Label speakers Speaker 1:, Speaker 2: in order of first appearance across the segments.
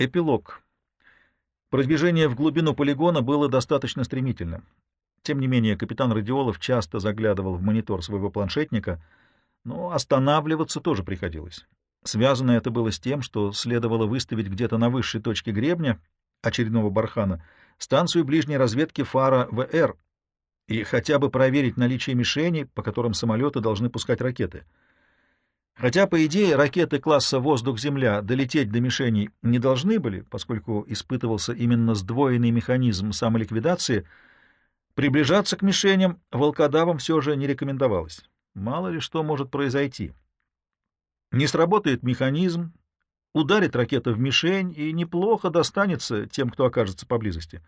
Speaker 1: Эпилог. Продвижение в глубину полигона было достаточно стремительным. Тем не менее, капитан Радиолов часто заглядывал в монитор своего планшетника, но останавливаться тоже приходилось. Связано это было с тем, что следовало выставить где-то на высшей точке гребня очередного бархана станцию ближней разведки фара ВР и хотя бы проверить наличие мишеней, по которым самолеты должны пускать ракеты — Хотя, по идее, ракеты класса «Воздух-Земля» долететь до мишеней не должны были, поскольку испытывался именно сдвоенный механизм самоликвидации, приближаться к мишеням волкодавам все же не рекомендовалось. Мало ли что может произойти. Не сработает механизм, ударит ракета в мишень и неплохо достанется тем, кто окажется поблизости.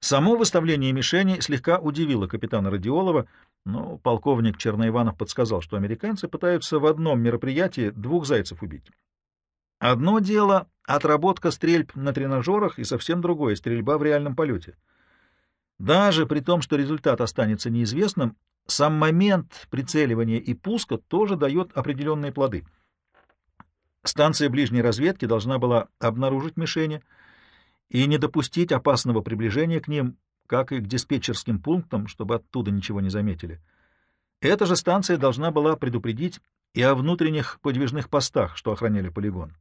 Speaker 1: Само выставление мишени слегка удивило капитана Радиолова — но полковник Черноиванов подсказал, что американцы пытаются в одном мероприятии двух зайцев убить. Одно дело — отработка стрельб на тренажерах, и совсем другое — стрельба в реальном полете. Даже при том, что результат останется неизвестным, сам момент прицеливания и пуска тоже дает определенные плоды. Станция ближней разведки должна была обнаружить мишени и не допустить опасного приближения к ним, как и к диспетчерским пунктам, чтобы оттуда ничего не заметили. Эта же станция должна была предупредить и о внутренних подвижных постах, что охраняли полигон.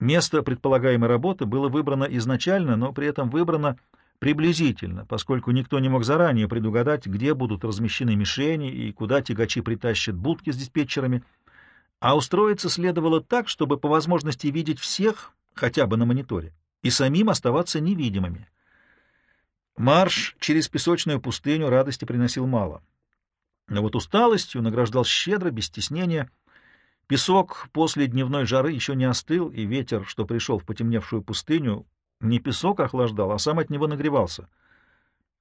Speaker 1: Место предполагаемой работы было выбрано изначально, но при этом выбрано приблизительно, поскольку никто не мог заранее предугадать, где будут размещены мишени и куда тягачи притащат будки с диспетчерами, а устроиться следовало так, чтобы по возможности видеть всех хотя бы на мониторе и самим оставаться невидимыми. Марш через песочную пустыню радости приносил мало. Но вот усталостью награждал щедро, без стеснения. Песок после дневной жары еще не остыл, и ветер, что пришел в потемневшую пустыню, не песок охлаждал, а сам от него нагревался.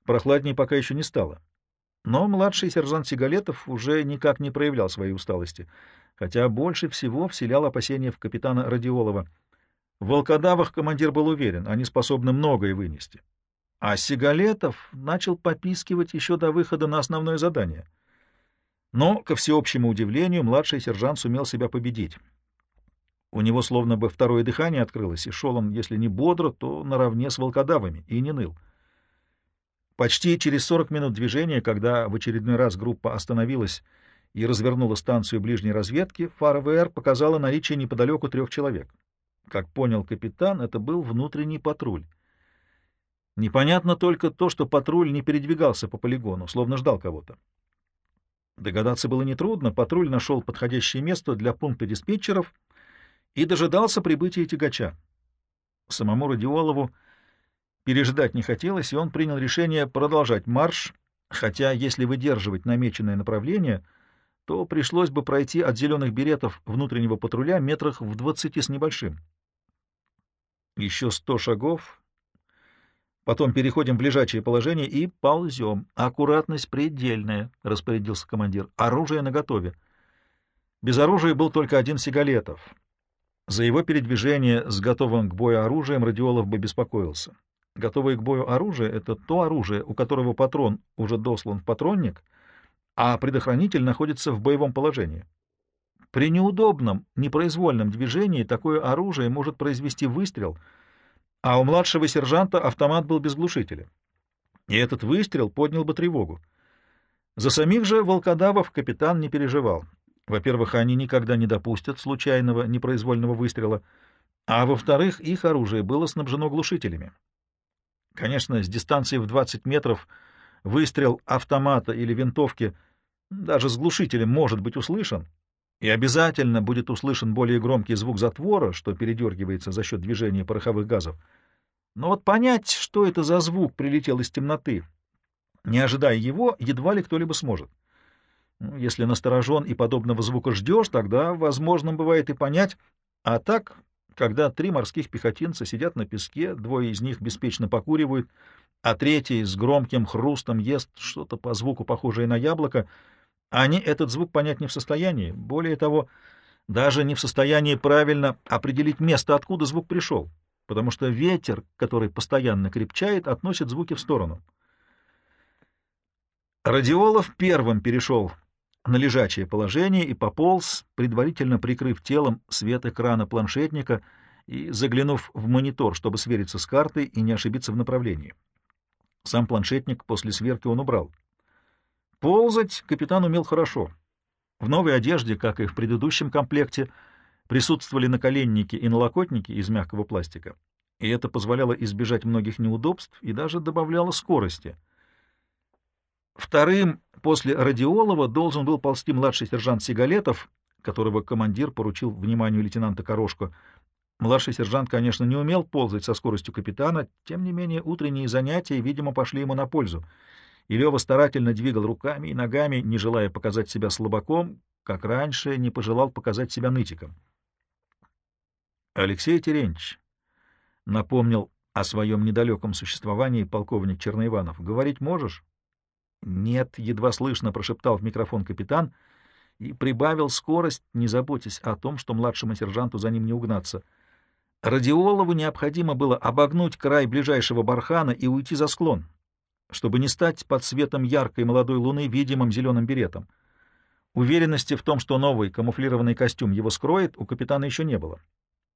Speaker 1: Прохладнее пока еще не стало. Но младший сержант Сигалетов уже никак не проявлял своей усталости, хотя больше всего вселял опасения в капитана Радиолова. В волкодавах командир был уверен, они способны многое вынести. А Сигалетов начал попискивать еще до выхода на основное задание. Но, ко всеобщему удивлению, младший сержант сумел себя победить. У него словно бы второе дыхание открылось, и шел он, если не бодро, то наравне с волкодавами, и не ныл. Почти через 40 минут движения, когда в очередной раз группа остановилась и развернула станцию ближней разведки, фара ВР показала наличие неподалеку трех человек. Как понял капитан, это был внутренний патруль. Непонятно только то, что патруль не передвигался по полигону, словно ждал кого-то. Догадаться было нетрудно, патруль нашел подходящее место для пункта диспетчеров и дожидался прибытия тягача. Самому Радиолову переждать не хотелось, и он принял решение продолжать марш, хотя если выдерживать намеченное направление, то пришлось бы пройти от зеленых беретов внутреннего патруля метрах в двадцати с небольшим. Еще сто шагов, Потом переходим в лежачее положение и ползем. Аккуратность предельная, — распорядился командир. Оружие наготове. Без оружия был только один Сигалетов. За его передвижение с готовым к бою оружием Радиолов бы беспокоился. Готовое к бою оружие — это то оружие, у которого патрон уже дослан в патронник, а предохранитель находится в боевом положении. При неудобном, непроизвольном движении такое оружие может произвести выстрел — а у младшего сержанта автомат был без глушителя. И этот выстрел поднял бы тревогу. За самих же волкодавов капитан не переживал. Во-первых, они никогда не допустят случайного непроизвольного выстрела, а во-вторых, их оружие было снабжено глушителями. Конечно, с дистанции в 20 метров выстрел автомата или винтовки даже с глушителем может быть услышан, и обязательно будет услышан более громкий звук затвора, что передергивается за счет движения пороховых газов. Но вот понять, что это за звук прилетел из темноты, не ожидая его, едва ли кто-либо сможет. Ну, если насторожен и подобного звука ждешь, тогда возможным бывает и понять, а так, когда три морских пехотинца сидят на песке, двое из них беспечно покуривают, а третий с громким хрустом ест что-то по звуку похожее на яблоко, они этот звук понять не в состоянии, более того, даже не в состоянии правильно определить место, откуда звук пришел, потому что ветер, который постоянно крепчает, относит звуки в сторону. Радиолов первым перешел на лежачее положение и пополз, предварительно прикрыв телом свет экрана планшетника и заглянув в монитор, чтобы свериться с картой и не ошибиться в направлении. Сам планшетник после сверки он убрал. Ползать капитан умел хорошо. В новой одежде, как и в предыдущем комплекте, присутствовали наколенники и налокотники из мягкого пластика, и это позволяло избежать многих неудобств и даже добавляло скорости. Вторым после Радиолова должен был ползти младший сержант Сигалетов, которого командир поручил вниманию лейтенанта Корошко. Младший сержант, конечно, не умел ползать со скоростью капитана, тем не менее утренние занятия, видимо, пошли ему на пользу — и Лева старательно двигал руками и ногами, не желая показать себя слабаком, как раньше не пожелал показать себя нытиком. Алексей Теренч напомнил о своем недалеком существовании полковник Черноиванов. «Говорить можешь?» «Нет», — едва слышно прошептал в микрофон капитан и прибавил скорость, не заботясь о том, что младшему сержанту за ним не угнаться. Радиолову необходимо было обогнуть край ближайшего бархана и уйти за склон чтобы не стать под светом яркой молодой луны видимым зеленым беретом. Уверенности в том, что новый камуфлированный костюм его скроет, у капитана еще не было.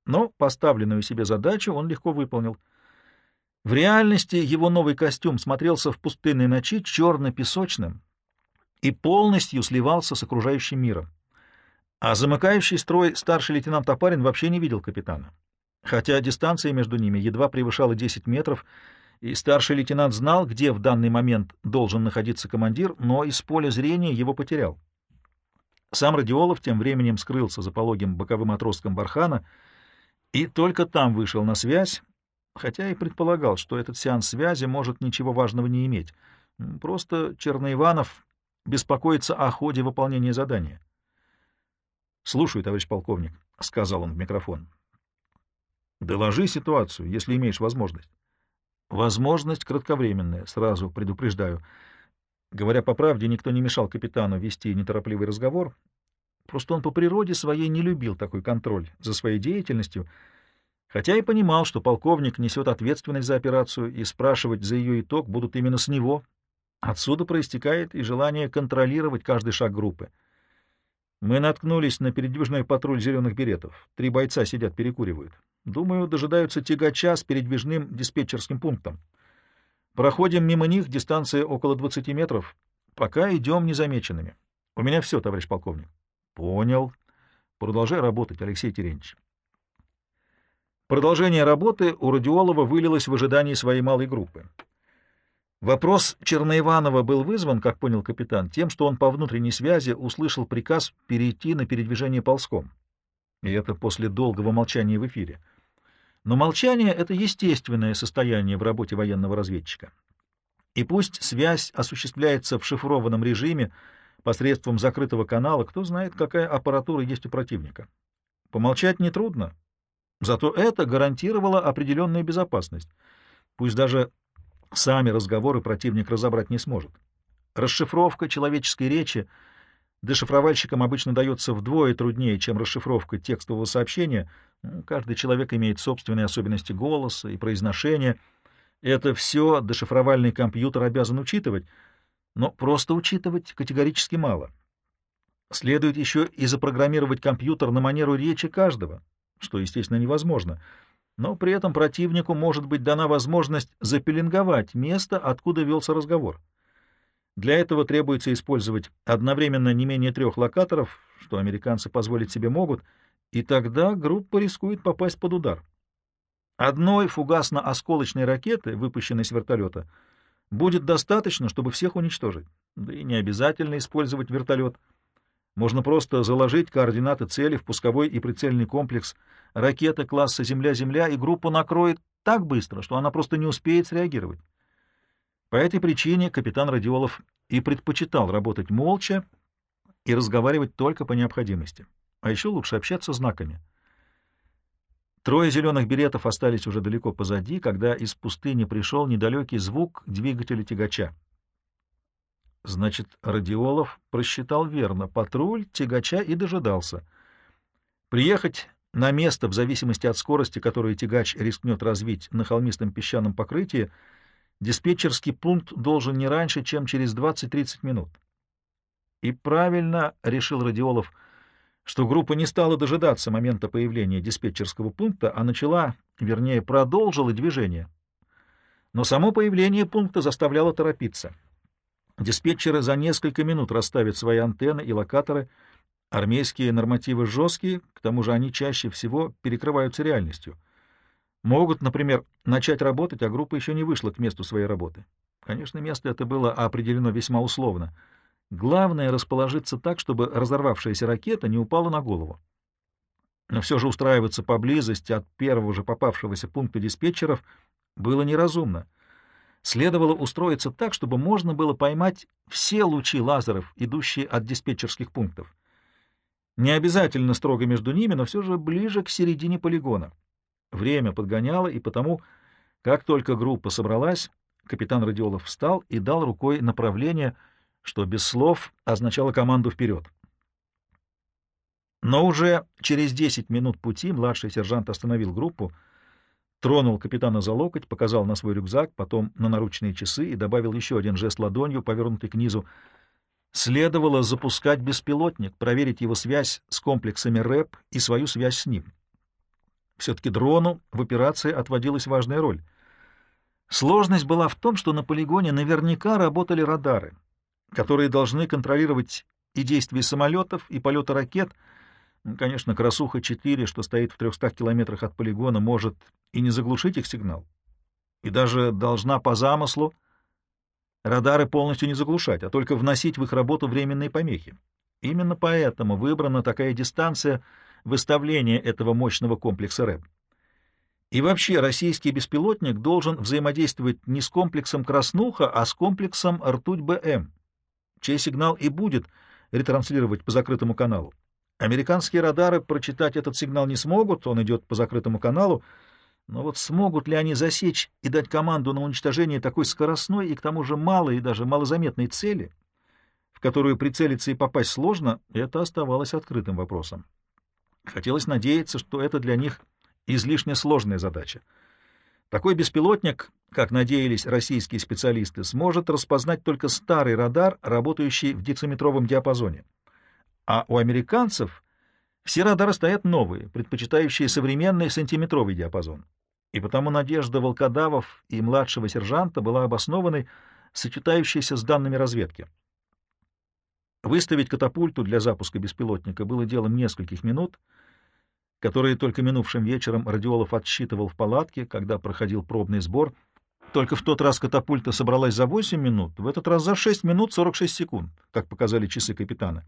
Speaker 1: Но поставленную себе задачу он легко выполнил. В реальности его новый костюм смотрелся в пустынной ночи черно-песочным и полностью сливался с окружающим миром. А замыкающий строй старший лейтенант Топарин вообще не видел капитана. Хотя дистанция между ними едва превышала 10 метров, и старший лейтенант знал, где в данный момент должен находиться командир, но из поля зрения его потерял. Сам Радиолов тем временем скрылся за пологим боковым отростком бархана и только там вышел на связь, хотя и предполагал, что этот сеанс связи может ничего важного не иметь. Просто Черноиванов беспокоится о ходе выполнения задания. — Слушаю, товарищ полковник, — сказал он в микрофон. — Доложи ситуацию, если имеешь возможность. Возможность кратковременная, сразу предупреждаю. Говоря по правде, никто не мешал капитану вести неторопливый разговор. Просто он по природе своей не любил такой контроль за своей деятельностью, хотя и понимал, что полковник несет ответственность за операцию, и спрашивать за ее итог будут именно с него. Отсюда проистекает и желание контролировать каждый шаг группы. Мы наткнулись на передвижной патруль зеленых беретов. Три бойца сидят, перекуривают. Думаю, дожидаются тягача с передвижным диспетчерским пунктом. Проходим мимо них, дистанция около 20 метров. Пока идем незамеченными. У меня все, товарищ полковник. Понял. Продолжай работать, Алексей Терентьевич. Продолжение работы у Радиолова вылилось в ожидании своей малой группы. Вопрос Черноиванова был вызван, как понял капитан, тем, что он по внутренней связи услышал приказ перейти на передвижение ползком. И это после долгого молчания в эфире. Но молчание — это естественное состояние в работе военного разведчика. И пусть связь осуществляется в шифрованном режиме посредством закрытого канала, кто знает, какая аппаратура есть у противника. Помолчать нетрудно, зато это гарантировало определенную безопасность. Пусть даже сами разговоры противник разобрать не сможет. Расшифровка человеческой речи дешифровальщикам обычно дается вдвое труднее, чем расшифровка текстового сообщения — Каждый человек имеет собственные особенности голоса и произношения. Это все дешифровальный компьютер обязан учитывать, но просто учитывать категорически мало. Следует еще и запрограммировать компьютер на манеру речи каждого, что, естественно, невозможно. Но при этом противнику может быть дана возможность запеленговать место, откуда велся разговор. Для этого требуется использовать одновременно не менее трех локаторов, что американцы позволить себе могут — и тогда группа рискует попасть под удар. Одной фугасно-осколочной ракеты, выпущенной с вертолета, будет достаточно, чтобы всех уничтожить. Да и не обязательно использовать вертолет. Можно просто заложить координаты цели в пусковой и прицельный комплекс ракеты класса «Земля-Земля», и группу накроет так быстро, что она просто не успеет среагировать. По этой причине капитан Радиолов и предпочитал работать молча и разговаривать только по необходимости. А еще лучше общаться знаками. Трое зеленых беретов остались уже далеко позади, когда из пустыни пришел недалекий звук двигателя тягача. Значит, Радиолов просчитал верно. Патруль тягача и дожидался. Приехать на место в зависимости от скорости, которую тягач рискнет развить на холмистом песчаном покрытии, диспетчерский пункт должен не раньше, чем через 20-30 минут. И правильно, — решил Радиолов, — что группа не стала дожидаться момента появления диспетчерского пункта, а начала, вернее, продолжила движение. Но само появление пункта заставляло торопиться. Диспетчеры за несколько минут расставят свои антенны и локаторы. Армейские нормативы жесткие, к тому же они чаще всего перекрываются реальностью. Могут, например, начать работать, а группа еще не вышла к месту своей работы. Конечно, место это было определено весьма условно. Главное — расположиться так, чтобы разорвавшаяся ракета не упала на голову. Но все же устраиваться поблизости от первого же попавшегося пункта диспетчеров было неразумно. Следовало устроиться так, чтобы можно было поймать все лучи лазеров, идущие от диспетчерских пунктов. Не обязательно строго между ними, но все же ближе к середине полигона. Время подгоняло, и потому, как только группа собралась, капитан Радиолов встал и дал рукой направление, что без слов означало команду вперед. Но уже через 10 минут пути младший сержант остановил группу, тронул капитана за локоть, показал на свой рюкзак, потом на наручные часы и добавил еще один жест ладонью, повернутый к низу. Следовало запускать беспилотник, проверить его связь с комплексами РЭП и свою связь с ним. Все-таки дрону в операции отводилась важная роль. Сложность была в том, что на полигоне наверняка работали радары, которые должны контролировать и действия самолетов, и полеты ракет. Конечно, «Красуха-4», что стоит в 300 километрах от полигона, может и не заглушить их сигнал, и даже должна по замыслу радары полностью не заглушать, а только вносить в их работу временные помехи. Именно поэтому выбрана такая дистанция выставления этого мощного комплекса РЭБ. И вообще российский беспилотник должен взаимодействовать не с комплексом Краснуха, а с комплексом Ртуть-БМ, чей сигнал и будет ретранслировать по закрытому каналу. Американские радары прочитать этот сигнал не смогут, он идет по закрытому каналу, но вот смогут ли они засечь и дать команду на уничтожение такой скоростной и к тому же малой и даже малозаметной цели, в которую прицелиться и попасть сложно, это оставалось открытым вопросом. Хотелось надеяться, что это для них излишне сложная задача. Такой беспилотник, как надеялись российские специалисты, сможет распознать только старый радар, работающий в дециметровом диапазоне. А у американцев все радары стоят новые, предпочитающие современный сантиметровый диапазон и потому надежда волкодавов и младшего сержанта была обоснованной, сочетающейся с данными разведки. Выставить катапульту для запуска беспилотника было делом нескольких минут, которые только минувшим вечером Радиолов отсчитывал в палатке, когда проходил пробный сбор. Только в тот раз катапульта собралась за 8 минут, в этот раз за 6 минут 46 секунд, как показали часы капитана.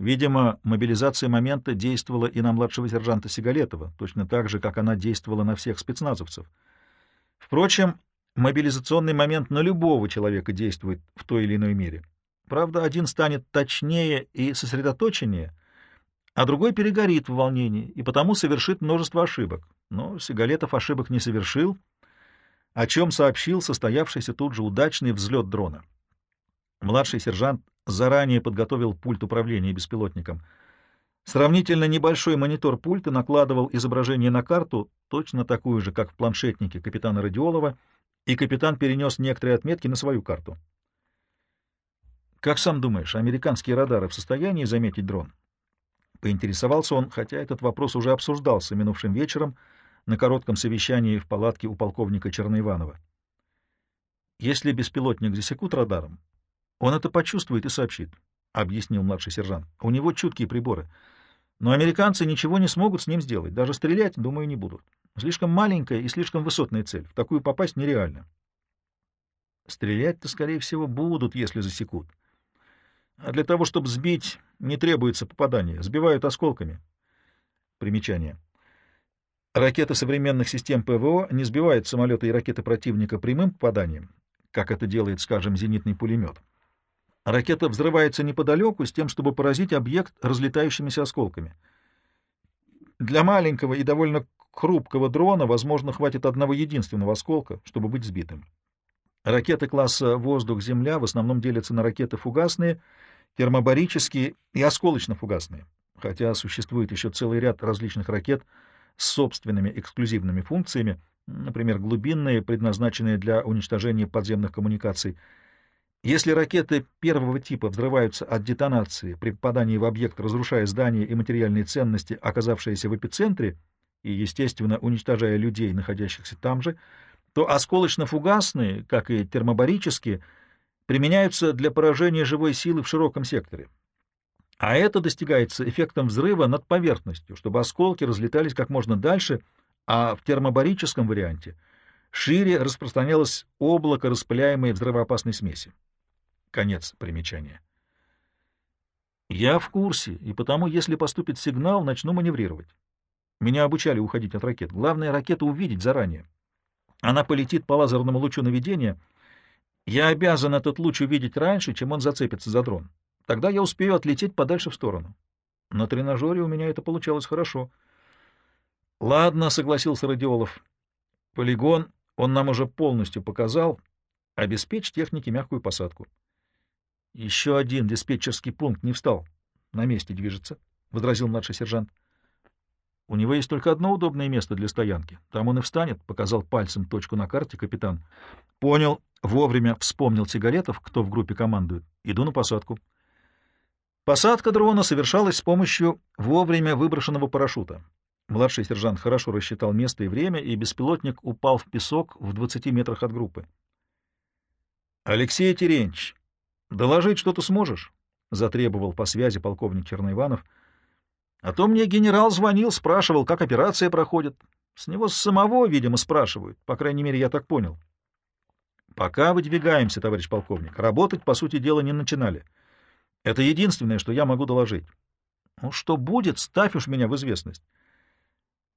Speaker 1: Видимо, мобилизация момента действовала и на младшего сержанта Сигалетова, точно так же, как она действовала на всех спецназовцев. Впрочем, мобилизационный момент на любого человека действует в той или иной мере. Правда, один станет точнее и сосредоточеннее, а другой перегорит в волнении и потому совершит множество ошибок. Но Сигалетов ошибок не совершил, о чем сообщил состоявшийся тут же удачный взлет дрона. Младший сержант заранее подготовил пульт управления беспилотником. Сравнительно небольшой монитор пульта накладывал изображение на карту, точно такую же, как в планшетнике капитана Радиолова, и капитан перенес некоторые отметки на свою карту. «Как сам думаешь, американские радары в состоянии заметить дрон?» Поинтересовался он, хотя этот вопрос уже обсуждался минувшим вечером на коротком совещании в палатке у полковника Черноиванова. Если беспилотник засекут радаром, он это почувствует и сообщит, — объяснил младший сержант. У него чуткие приборы. Но американцы ничего не смогут с ним сделать. Даже стрелять, думаю, не будут. Слишком маленькая и слишком высотная цель. В такую попасть нереально. Стрелять-то, скорее всего, будут, если засекут. А для того, чтобы сбить, не требуется попадание. Сбивают осколками. Примечание. Ракеты современных систем ПВО не сбивают самолеты и ракеты противника прямым попаданием, как это делает, скажем, зенитный пулемет. Ракета взрывается неподалеку с тем, чтобы поразить объект разлетающимися осколками. Для маленького и довольно хрупкого дрона, возможно, хватит одного единственного осколка, чтобы быть сбитым. Ракеты класса «Воздух-Земля» в основном делятся на ракеты фугасные, термобарические и осколочно-фугасные, хотя существует еще целый ряд различных ракет с собственными эксклюзивными функциями, например, глубинные, предназначенные для уничтожения подземных коммуникаций — Если ракеты первого типа взрываются от детонации при попадании в объект, разрушая здания и материальные ценности, оказавшиеся в эпицентре, и, естественно, уничтожая людей, находящихся там же, то осколочно-фугасные, как и термобарические, применяются для поражения живой силы в широком секторе. А это достигается эффектом взрыва над поверхностью, чтобы осколки разлетались как можно дальше, а в термобарическом варианте шире распространялось облако распыляемой взрывоопасной смеси. Конец примечания. Я в курсе, и потому, если поступит сигнал, начну маневрировать. Меня обучали уходить от ракет. Главное — ракету увидеть заранее. Она полетит по лазерному лучу наведения. Я обязан этот луч увидеть раньше, чем он зацепится за дрон. Тогда я успею отлететь подальше в сторону. На тренажере у меня это получалось хорошо. — Ладно, — согласился Радиолов. — Полигон он нам уже полностью показал. Обеспечь технике мягкую посадку. — еще один диспетчерский пункт не встал. На месте движется, — возразил младший сержант. — У него есть только одно удобное место для стоянки. Там он и встанет, — показал пальцем точку на карте капитан. — Понял. Вовремя вспомнил Сигаретов, кто в группе командует. Иду на посадку. Посадка дрона совершалась с помощью вовремя выброшенного парашюта. Младший сержант хорошо рассчитал место и время, и беспилотник упал в песок в 20 метрах от группы. — Алексей Теренч, Доложить что-то сможешь? — затребовал по связи полковник Черноиванов. — А то мне генерал звонил, спрашивал, как операция проходит. С него самого, видимо, спрашивают. По крайней мере, я так понял. — Пока выдвигаемся, товарищ полковник. Работать, по сути дела, не начинали. Это единственное, что я могу доложить. Ну, что будет, ставь уж меня в известность.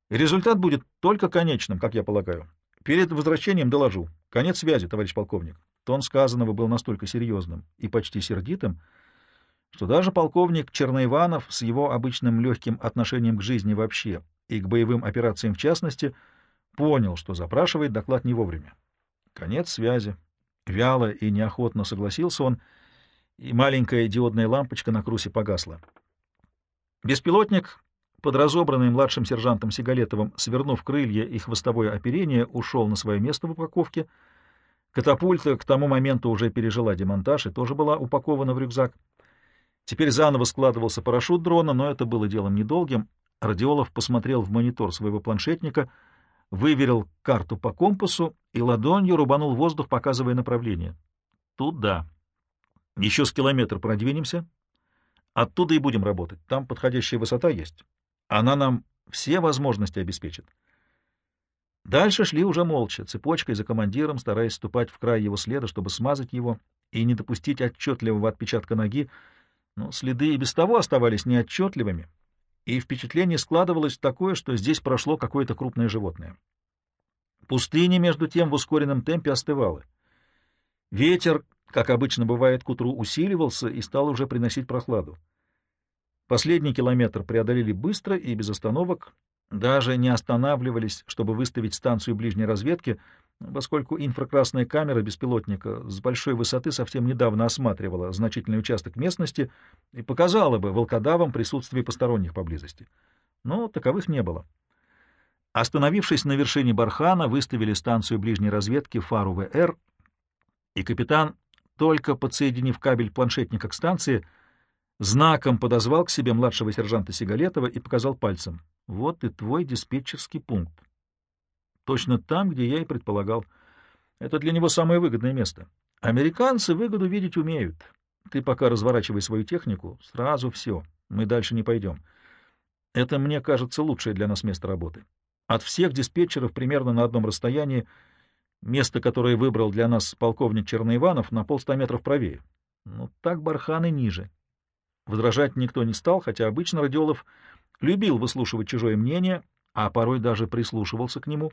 Speaker 1: Результат будет только конечным, как я полагаю. Перед возвращением доложу. Конец связи, товарищ полковник. Тон сказанного был настолько серьезным и почти сердитым, что даже полковник Черноиванов с его обычным легким отношением к жизни вообще и к боевым операциям в частности понял, что запрашивает доклад не вовремя. Конец связи. Вяло и неохотно согласился он, и маленькая диодная лампочка на крусе погасла. Беспилотник, под разобранный младшим сержантом Сигалетовым, свернув крылья и хвостовое оперение, ушел на свое место в упаковке — Катапульта к тому моменту уже пережила демонтаж и тоже была упакована в рюкзак. Теперь заново складывался парашют дрона, но это было делом недолгим. Радиолов посмотрел в монитор своего планшетника, выверил карту по компасу и ладонью рубанул воздух, показывая направление. Туда. Еще с километр продвинемся. Оттуда и будем работать. Там подходящая высота есть. Она нам все возможности обеспечит. Дальше шли уже молча, цепочкой за командиром, стараясь ступать в край его следа, чтобы смазать его и не допустить отчетливого отпечатка ноги, но следы и без того оставались неотчетливыми, и впечатление складывалось такое, что здесь прошло какое-то крупное животное. Пустыня, между тем, в ускоренном темпе остывала. Ветер, как обычно бывает к утру, усиливался и стал уже приносить прохладу. Последний километр преодолели быстро и без остановок, даже не останавливались, чтобы выставить станцию ближней разведки, поскольку инфракрасная камера беспилотника с большой высоты совсем недавно осматривала значительный участок местности и показала бы волкодавам присутствие посторонних поблизости. Но таковых не было. Остановившись на вершине бархана, выставили станцию ближней разведки фару ВР, и капитан, только подсоединив кабель планшетника к станции, знаком подозвал к себе младшего сержанта Сигалетова и показал пальцем — вот и твой диспетчерский пункт. Точно там, где я и предполагал. Это для него самое выгодное место. Американцы выгоду видеть умеют. Ты пока разворачивай свою технику, сразу все. Мы дальше не пойдем. Это, мне кажется, лучшее для нас место работы. От всех диспетчеров примерно на одном расстоянии, место, которое выбрал для нас полковник Черноиванов, на полста метров правее. Но так барханы ниже. Возражать никто не стал, хотя обычно Радиолов любил выслушивать чужое мнение, а порой даже прислушивался к нему,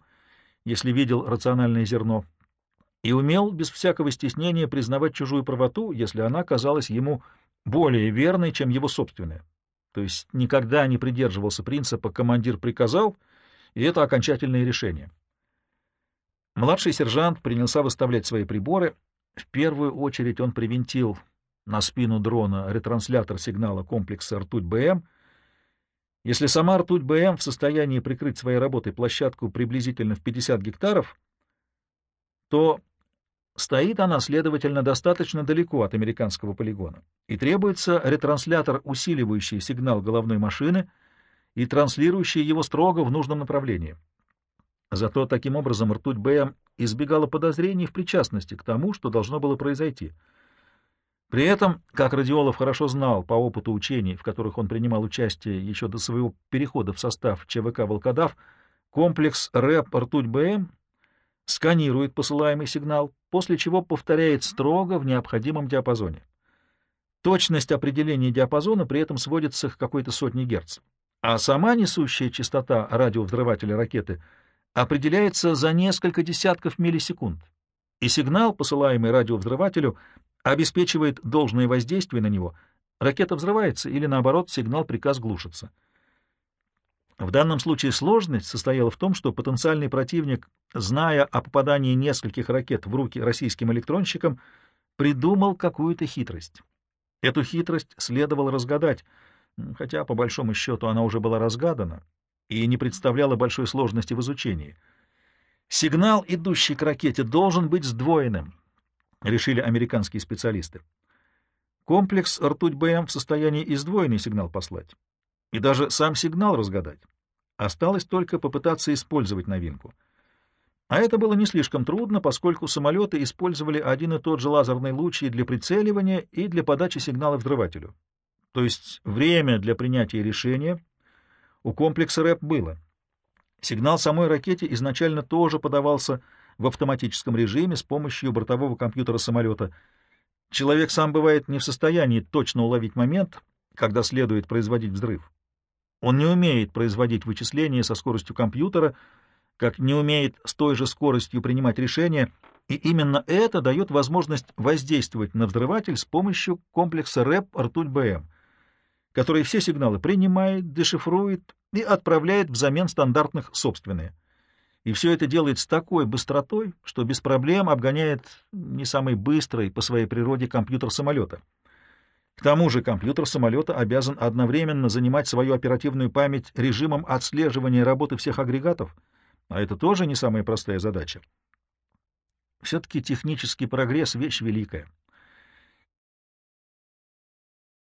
Speaker 1: если видел рациональное зерно, и умел без всякого стеснения признавать чужую правоту, если она казалась ему более верной, чем его собственная. То есть никогда не придерживался принципа «командир приказал», и это окончательное решение. Младший сержант принялся выставлять свои приборы. В первую очередь он привинтил на спину дрона ретранслятор сигнала комплекса «Ртуть-БМ», если сама ртуть БМ в состоянии прикрыть своей работой площадку приблизительно в 50 гектаров, то Стоит она, следовательно, достаточно далеко от американского полигона, и требуется ретранслятор, усиливающий сигнал головной машины и транслирующий его строго в нужном направлении. Зато таким образом ртуть БМ избегала подозрений в причастности к тому, что должно было произойти. При этом, как Радиолов хорошо знал по опыту учений, в которых он принимал участие еще до своего перехода в состав ЧВК «Волкодав», комплекс РЭП «Ртуть БМ» сканирует посылаемый сигнал, после чего повторяет строго в необходимом диапазоне. Точность определения диапазона при этом сводится к какой-то сотне герц, а сама несущая частота радиовзрывателя ракеты — определяется за несколько десятков миллисекунд, и сигнал, посылаемый радиовзрывателю, обеспечивает должное воздействие на него, ракета взрывается или, наоборот, сигнал-приказ глушится. В данном случае сложность состояла в том, что потенциальный противник, зная о попадании нескольких ракет в руки российским электронщикам, придумал какую-то хитрость. Эту хитрость следовало разгадать, хотя, по большому счету, она уже была разгадана, и не представляла большой сложности в изучении. Сигнал, идущий к ракете, должен быть сдвоенным, решили американские специалисты. Комплекс ртуть-БМ в состоянии и сдвоенный сигнал послать, и даже сам сигнал разгадать. Осталось только попытаться использовать новинку. А это было не слишком трудно, поскольку самолеты использовали один и тот же лазерный луч и для прицеливания, и для подачи сигнала взрывателю. То есть время для принятия решения у комплекса РЭП было. Сигнал самой ракете изначально тоже подавался в автоматическом режиме с помощью бортового компьютера самолета. Человек сам бывает не в состоянии точно уловить момент, когда следует производить взрыв. Он не умеет производить вычисления со скоростью компьютера, как не умеет с той же скоростью принимать решения, и именно это дает возможность воздействовать на взрыватель с помощью комплекса РЭП «Ртуть-БМ» который все сигналы принимает, дешифрует и отправляет взамен стандартных собственные. И все это делает с такой быстротой, что без проблем обгоняет не самый быстрый по своей природе компьютер самолета. К тому же компьютер самолета обязан одновременно занимать свою оперативную память режимом отслеживания работы всех агрегатов, а это тоже не самая простая задача. Все-таки технический прогресс — вещь великая.